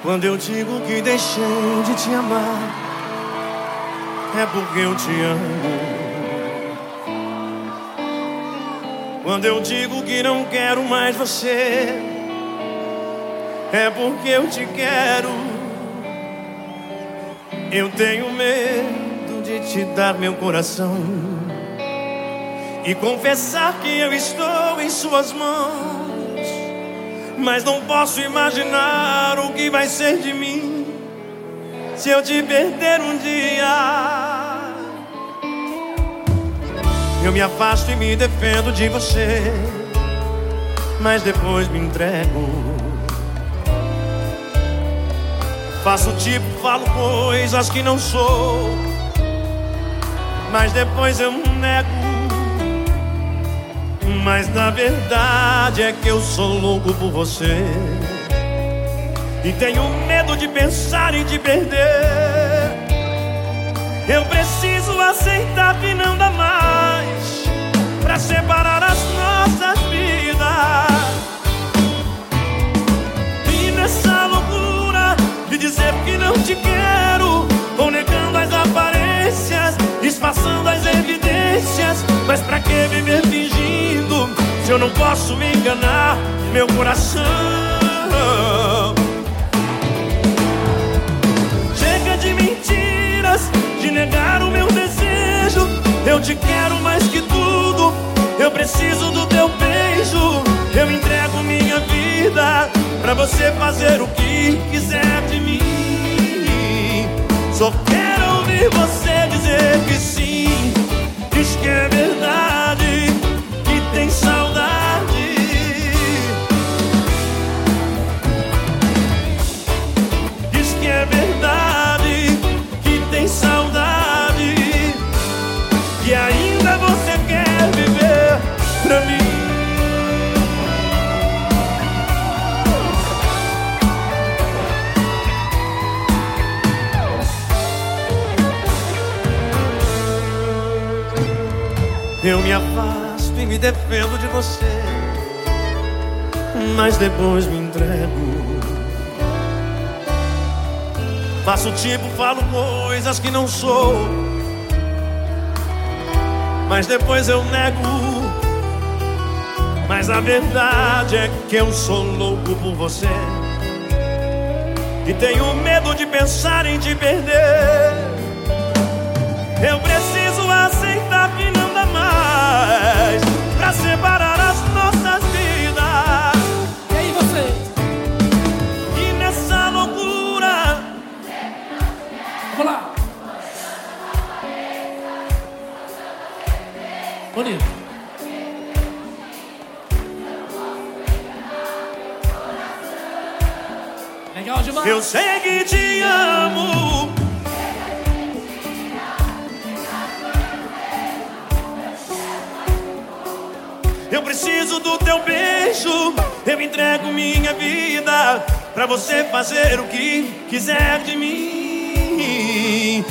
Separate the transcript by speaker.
Speaker 1: Quando eu digo que deixei de te amar, é porque eu te amo. Quando eu digo que não quero mais você, é porque eu te quero. Eu tenho medo de te dar meu coração e confessar que eu estou em suas mãos. Mas não posso imaginar o que vai ser de mim se eu te perder um dia. Eu me afasto e me defendo de você, mas depois me entrego. Faço tipo, falo coisas que não sou, mas depois eu nego. Mas na verdade é que eu sou louco por você. E tenho medo de pensar em te perder. Eu preciso aceitar que não dá mais pra separar as nossas vidas. E nessa loucura de dizer que não te quero, vou negando as aparências, disfarçando as evidências. Mas pra que viver eu não posso me enganar meu coração? Chega de mentiras, de negar o meu desejo. Eu te quero mais que tudo. Eu preciso do teu beijo. Eu entrego minha vida pra você fazer o que quiser de mim. Só quero ouvir você dizer que sim. Eu me afasto e me defendo de você, mas depois me entrego. Faço tipo, falo coisas que não sou, mas depois eu nego. Mas a verdade é que eu sou louco por você e tenho medo de pensar em te perder.
Speaker 2: Bonito. Legal demais.
Speaker 1: eu sei que te amo. Eu preciso do teu beijo. Eu entrego minha vida pra você fazer o que quiser de mim.